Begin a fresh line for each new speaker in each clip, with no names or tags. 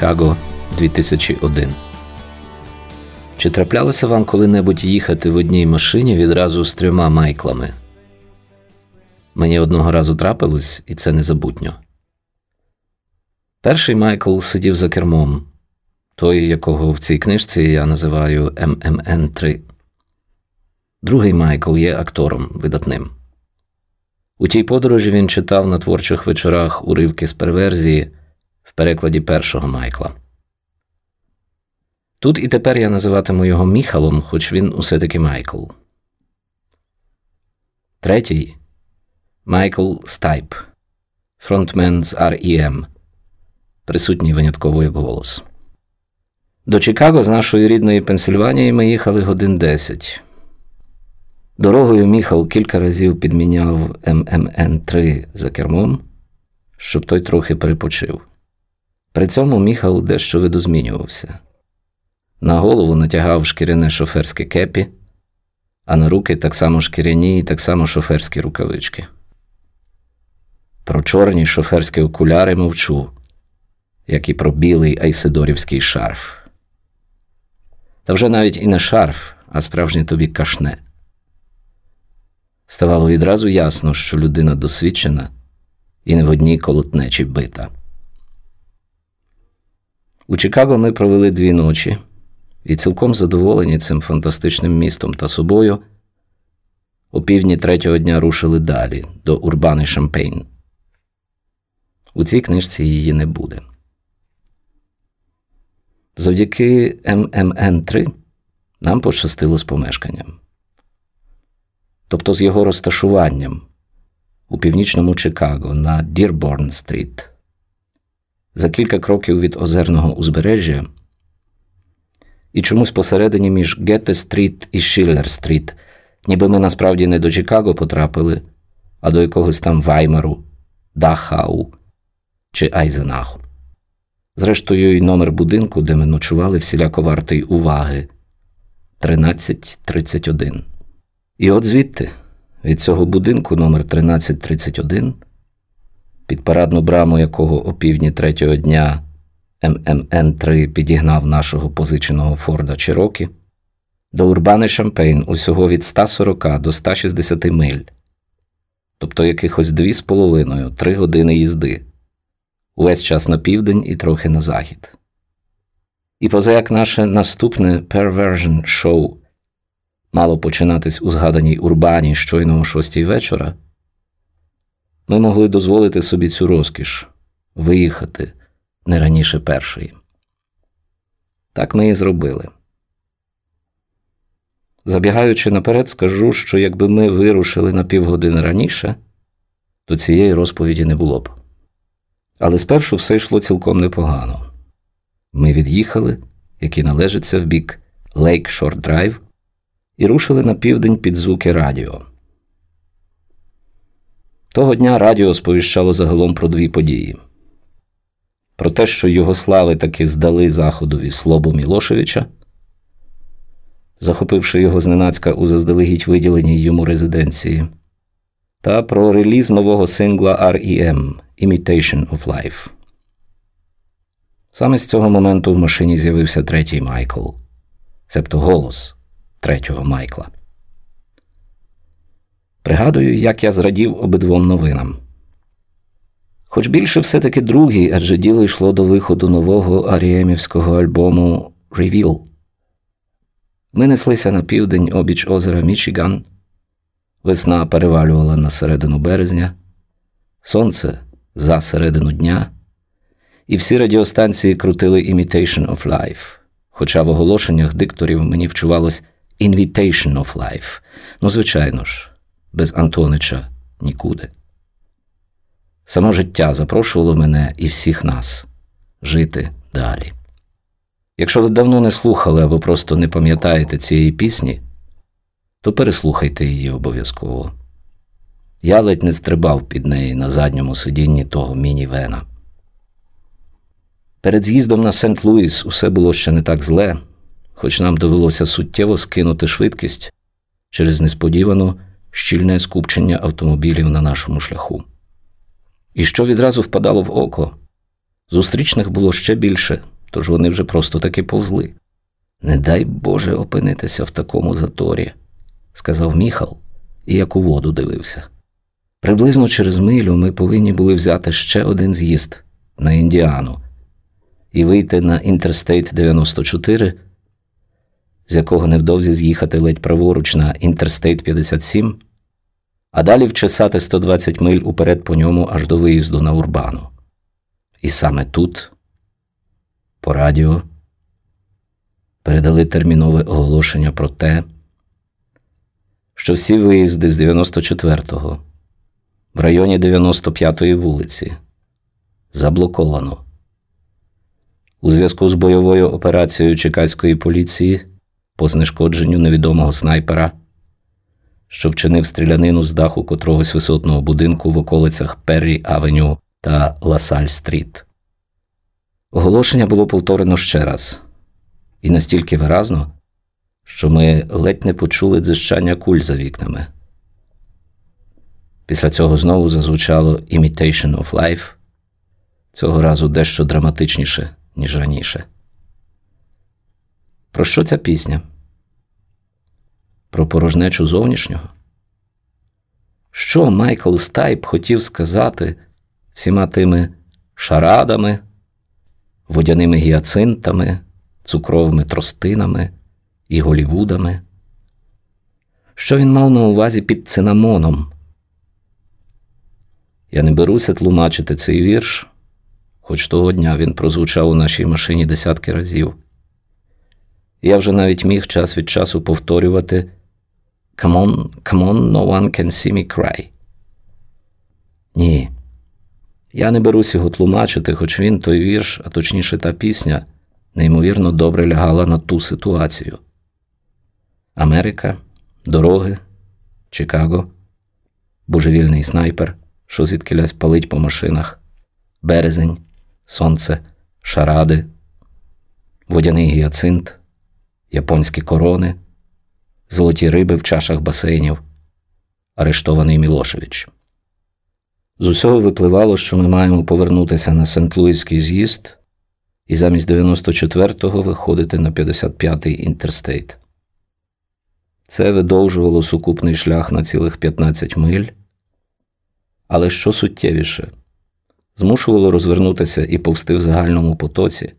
Чикаго 2001. Чи траплялося вам коли-небудь їхати в одній машині відразу з трьома майклами? Мені одного разу трапилось, і це незабутньо. Перший Майкл сидів за кермом, той, якого в цій книжці я називаю ММН 3. Другий Майкл є актором видатним. У тій подорожі він читав на творчих вечорах уривки з перверзії перекладі першого Майкла. Тут і тепер я називатиму його Міхалом, хоч він усе таки Майкл. Третій Майкл Стайп, фронтмен з REM, присутній винятково як голос. До Чикаго з нашої рідної Пенсильванії ми їхали годин десять. Дорогою Міхал кілька разів підміняв ММН 3 за кермом, щоб той трохи перепочив. При цьому Міхал дещо видозмінювався. На голову натягав шкіряне шоферське кепі, а на руки так само шкіряні і так само шоферські рукавички. Про чорні шоферські окуляри мовчу, як і про білий айсидорівський шарф. Та вже навіть і не шарф, а справжнє тобі кашне. Ставало відразу ясно, що людина досвідчена і не в одній колотнечі бита. У Чикаго ми провели дві ночі і цілком задоволені цим фантастичним містом та собою. О півдні третього дня рушили далі до Урбани Шампейн. У цій книжці її не буде. Завдяки ММН 3 нам пощастило з помешканням, тобто з його розташуванням у північному Чикаго на Дірборн Стріт. За кілька кроків від озерного узбережжя і чомусь посередині між Ґете Стріт і Шиллер Стріт, ніби ми насправді не до Чикаго потрапили, а до якогось там Ваймару, Дахау чи Айзенаху. Зрештою, й номер будинку, де ми ночували всіляко вартий уваги 1331. І от звідти, від цього будинку номер 1331, під парадну браму якого о півдні третього дня ММН 3 підігнав нашого позиченого Форда Чирокі, до Урбани Шампейн усього від 140 до 160 миль, тобто якихось дві з половиною три години їзди увесь час на південь і трохи на захід. І поза як наше наступне Perversion шоу мало починатись у згаданій урбані щойно о шостій вечора, ми могли дозволити собі цю розкіш виїхати не раніше першої. Так ми і зробили. Забігаючи наперед, скажу, що якби ми вирушили на півгодини раніше, то цієї розповіді не було б. Але спершу все йшло цілком непогано. Ми від'їхали, як і належиться в бік Лейк Шор Драйв, і рушили на південь під звуки радіо. Того дня радіо сповіщало загалом про дві події: про те, що Югослави таки здали Заходові Слобу Мілошевича, захопивши його зненацька у заздалегідь виділеній йому резиденції, та про реліз нового сингла REM Imitation of Life. Саме з цього моменту в машині з'явився третій Майкл, себто голос третього Майкла. Пригадую, як я зрадів обидвом новинам. Хоч більше все-таки другий, адже діло йшло до виходу нового аріємівського альбому Reveal. Ми неслися на південь обіч озера Мічиган. Весна перевалювала на середину березня, сонце за середину дня, і всі радіостанції крутили Imitation of Life, хоча в оголошеннях дикторів мені вчувалось Invitation of Life. Ну, звичайно ж, без Антонича нікуди. Само життя запрошувало мене і всіх нас жити далі. Якщо ви давно не слухали або просто не пам'ятаєте цієї пісні, то переслухайте її обов'язково. Я ледь не стрибав під неї на задньому сидінні того міні-вена. Перед з'їздом на Сент Луїс усе було ще не так зле, хоч нам довелося суттєво скинути швидкість через несподівано щільне скупчення автомобілів на нашому шляху. І що відразу впадало в око, Зустрічних було ще більше, тож вони вже просто таки повзли. Не дай Боже опинитися в такому заторі, сказав Міхал і як у воду дивився. Приблизно через милю ми повинні були взяти ще один з'їзд на Індіану і вийти на Інтерстейт 94, з якого невдовзі з'їхати ледь праворуч на Інтерстейт 57, а далі вчесати 120 миль уперед по ньому аж до виїзду на Урбану. І саме тут, по радіо, передали термінове оголошення про те, що всі виїзди з 94-го в районі 95-ї вулиці заблоковано. У зв'язку з бойовою операцією Чекаської поліції по знешкодженню невідомого снайпера, що вчинив стрілянину з даху котрогось висотного будинку в околицях Перрі Авеню та Ласаль Стріт. Оголошення було повторено ще раз, і настільки виразно, що ми ледь не почули дзижчання куль за вікнами. Після цього знову зазвучало Imitation of Life, цього разу дещо драматичніше, ніж раніше. Про що ця пісня? Про порожнечу зовнішнього? Що Майкл Стайп хотів сказати всіма тими шарадами, водяними гіацинтами, цукровими тростинами і голівудами? Що він мав на увазі під цинамоном? Я не беруся тлумачити цей вірш, хоч того дня він прозвучав у нашій машині десятки разів. Я вже навіть міг час від часу повторювати Come on, come on, no one can see me cry. Ні. Я не берусь його тлумачити, хоч він той вірш, а точніше та пісня, неймовірно добре лягала на ту ситуацію. Америка, дороги, Чикаго, божевільний снайпер, що звідкилясь палить по машинах, березень, сонце, шаради, водяний гіацинт, японські корони, золоті риби в чашах басейнів, арештований Мілошевич. З усього випливало, що ми маємо повернутися на Сент-Луїський з'їзд і замість 94-го виходити на 55-й інтерстейт. Це видовжувало сукупний шлях на цілих 15 миль, але що суттєвіше, змушувало розвернутися і повсти в загальному потоці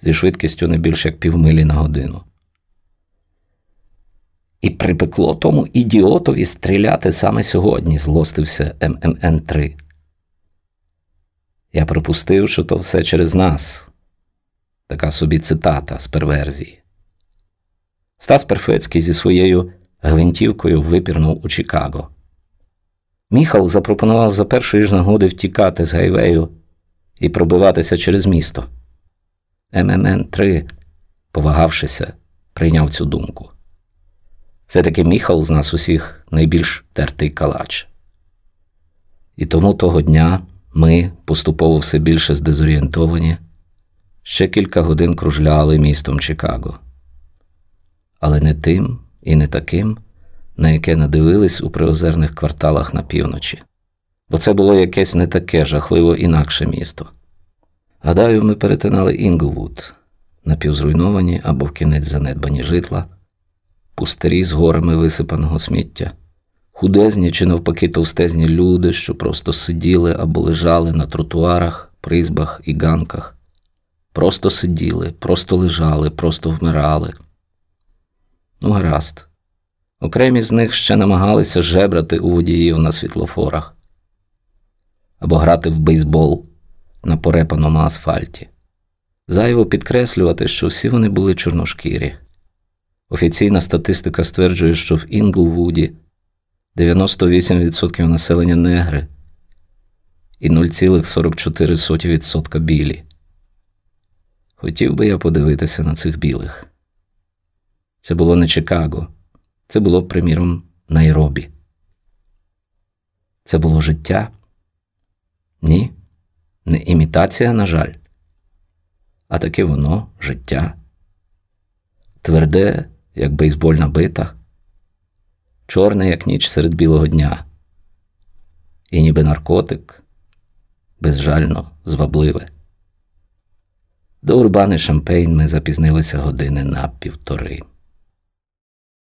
зі швидкістю не більш як півмилі на годину. І припекло тому ідіотові стріляти саме сьогодні, злостився ММН 3. Я припустив, що то все через нас. Така собі цитата з перверзії. Стас Перфецький зі своєю гвинтівкою випірнув у Чикаго. Міхал запропонував за першої ж нагоди втікати з гайвею і пробиватися через місто. ММН 3, повагавшися, прийняв цю думку. Все-таки Міхал з нас усіх найбільш тертий калач. І тому того дня ми, поступово все більше здезорієнтовані, ще кілька годин кружляли містом Чикаго. Але не тим і не таким, на яке надивились у приозерних кварталах на півночі, бо це було якесь не таке жахливо інакше місто. Гадаю, ми перетинали Інглвуд, напівзруйновані або вкінець занедбані житла пустирі з горами висипаного сміття, худезні чи навпаки товстезні люди, що просто сиділи або лежали на тротуарах, призбах і ганках, просто сиділи, просто лежали, просто вмирали. Ну, гаразд. Окремі з них ще намагалися жебрати у водіїв на світлофорах або грати в бейсбол на порепаному асфальті. Зайво підкреслювати, що всі вони були чорношкірі. Офіційна статистика стверджує, що в Інглвуді 98% населення негри і 0,44% білі. Хотів би я подивитися на цих білих. Це було не Чикаго, це було, приміром, Найробі. Це було життя? Ні, не імітація, на жаль, а таке воно життя. Тверде як бейсбольна бита, чорний, як ніч серед білого дня, і ніби наркотик, безжально звабливе. До Урбани Шампейн ми запізнилися години на півтори.